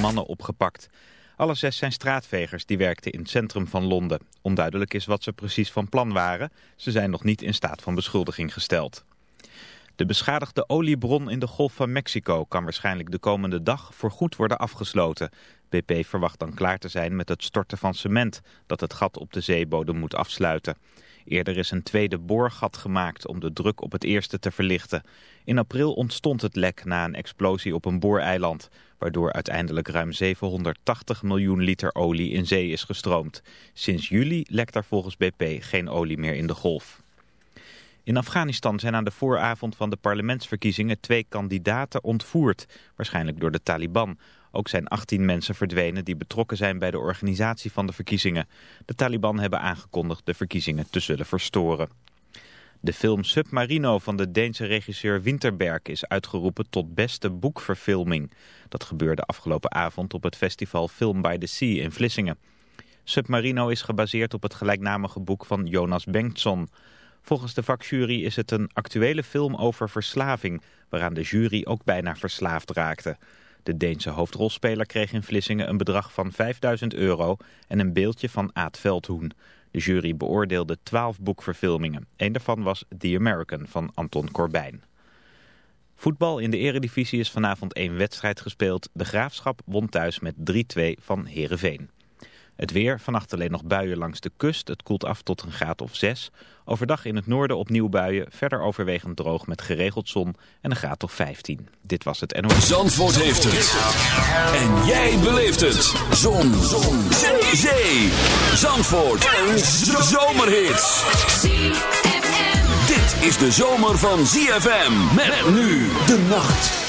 Mannen opgepakt. Alle zes zijn straatvegers die werkten in het centrum van Londen. Onduidelijk is wat ze precies van plan waren. Ze zijn nog niet in staat van beschuldiging gesteld. De beschadigde oliebron in de Golf van Mexico kan waarschijnlijk de komende dag voorgoed worden afgesloten. BP verwacht dan klaar te zijn met het storten van cement dat het gat op de zeebodem moet afsluiten. Eerder is een tweede boorgat gemaakt om de druk op het eerste te verlichten. In april ontstond het lek na een explosie op een booreiland, waardoor uiteindelijk ruim 780 miljoen liter olie in zee is gestroomd. Sinds juli lekt er volgens BP geen olie meer in de golf. In Afghanistan zijn aan de vooravond van de parlementsverkiezingen twee kandidaten ontvoerd, waarschijnlijk door de Taliban. Ook zijn 18 mensen verdwenen die betrokken zijn bij de organisatie van de verkiezingen. De Taliban hebben aangekondigd de verkiezingen te zullen verstoren. De film Submarino van de Deense regisseur Winterberg is uitgeroepen tot beste boekverfilming. Dat gebeurde afgelopen avond op het festival Film by the Sea in Vlissingen. Submarino is gebaseerd op het gelijknamige boek van Jonas Bengtsson. Volgens de vakjury is het een actuele film over verslaving, waaraan de jury ook bijna verslaafd raakte. De Deense hoofdrolspeler kreeg in Vlissingen een bedrag van 5000 euro en een beeldje van Aad Veldhoen. De jury beoordeelde 12 boekverfilmingen. Een daarvan was The American van Anton Corbijn. Voetbal in de eredivisie is vanavond één wedstrijd gespeeld. De Graafschap won thuis met 3-2 van Heerenveen. Het weer, vannacht alleen nog buien langs de kust. Het koelt af tot een graad of 6. Overdag in het noorden opnieuw buien. Verder overwegend droog met geregeld zon en een graad of 15. Dit was het NOS. Zandvoort heeft het. En jij beleeft het. Zon. zon. Zee. Zandvoort. Een zomerhit. Dit is de zomer van ZFM. Met nu de nacht.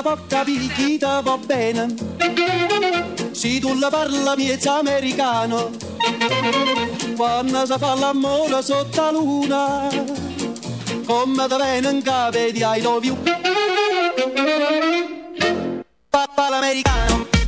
se può capire chi te va bene. Se tu la parla miezza americano, quando si fa l'amore sotto la luna, come te viene in capo di I love you. Papà l'americano.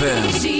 ZFM.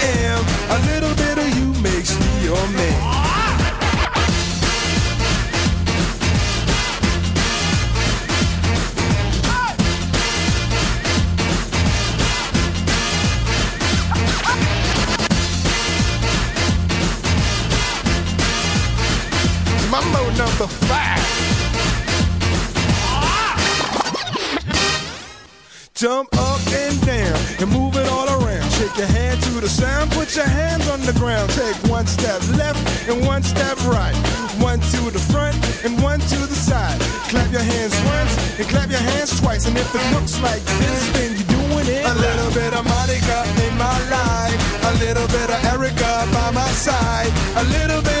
And if it looks like this, then you're doing it. A little bit of Monica in my life. A little bit of Erica by my side. A little bit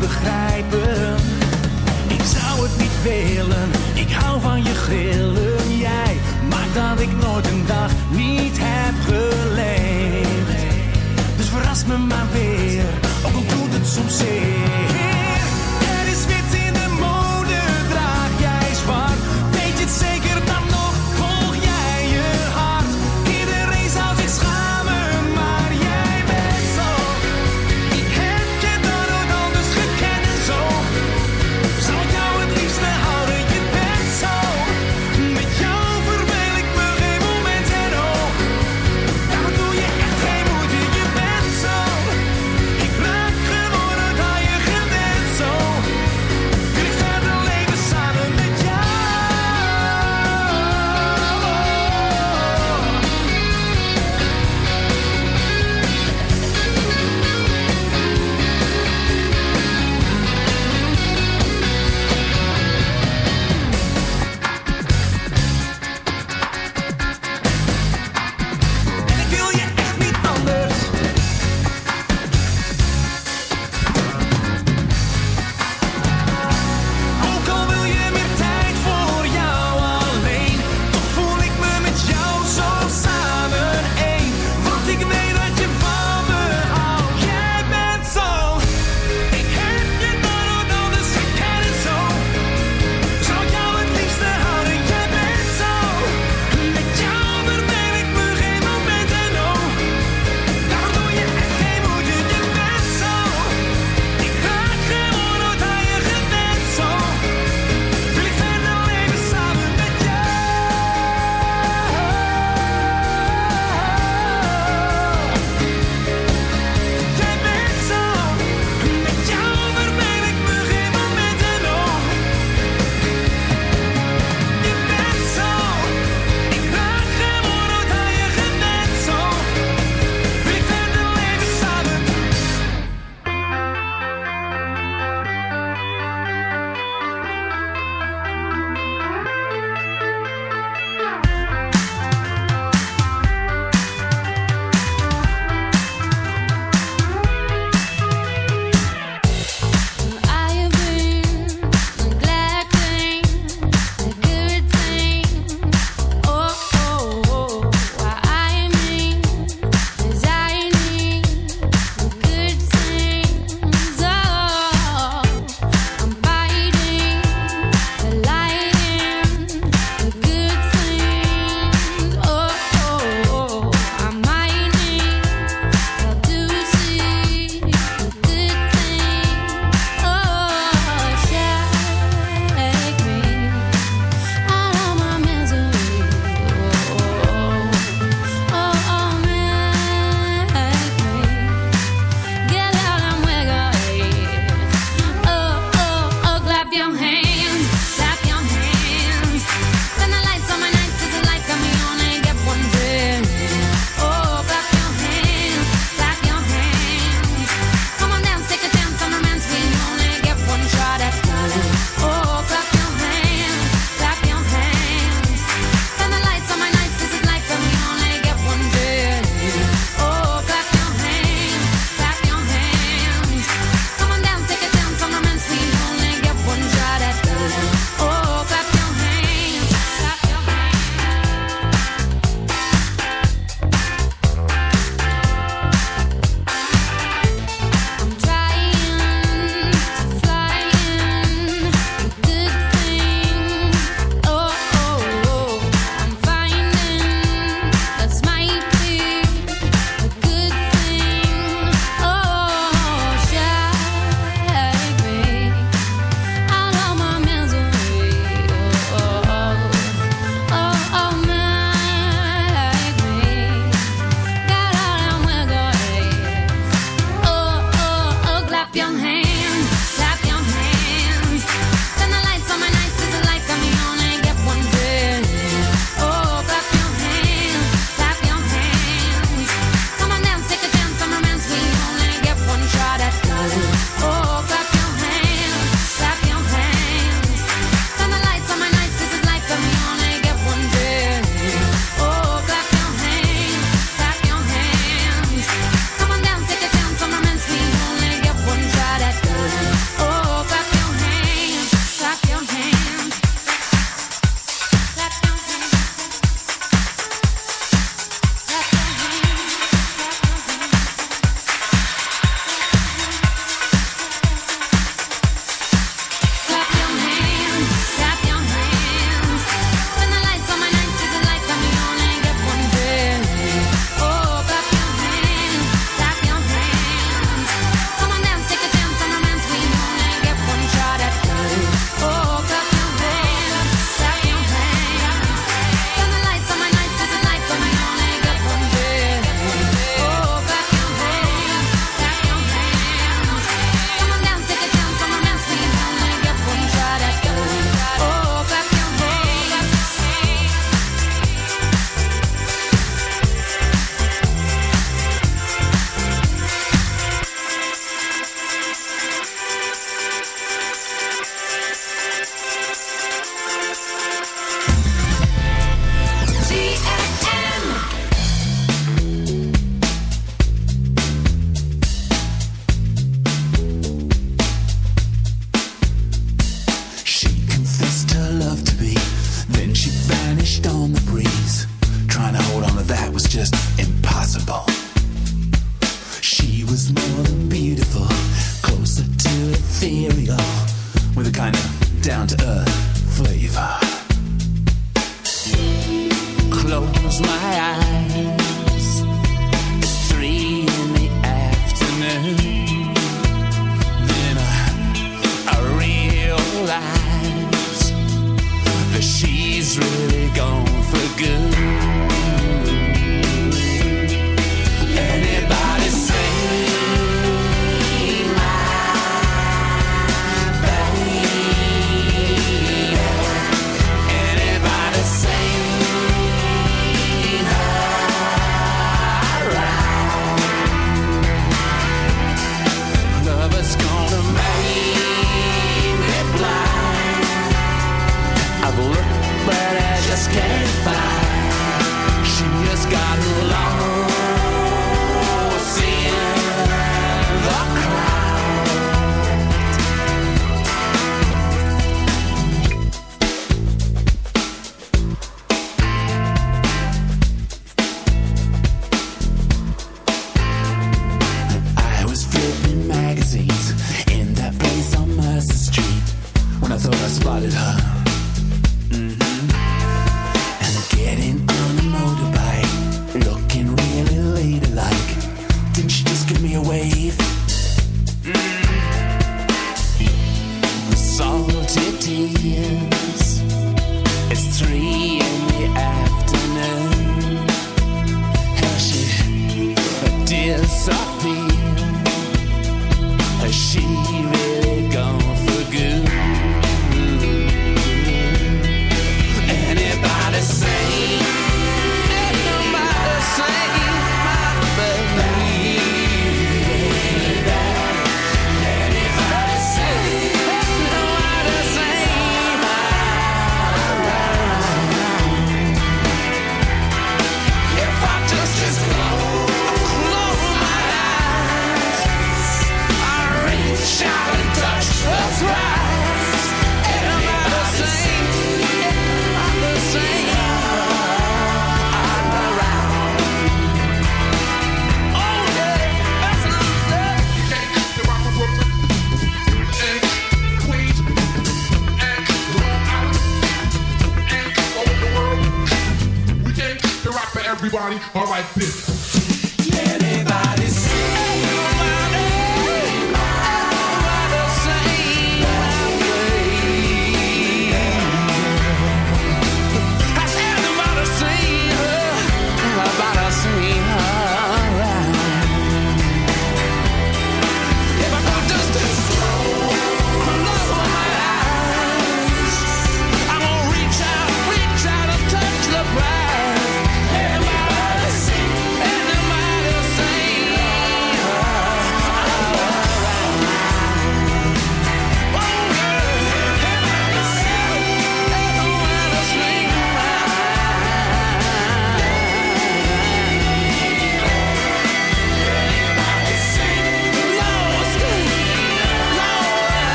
begrijpen. Ik zou het niet willen, ik hou van je grillen. Jij maakt dat ik nooit een dag niet heb geleefd. Dus verras me maar weer, ook al doet het soms zeer.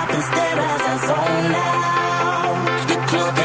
nothing stares us all now. The clock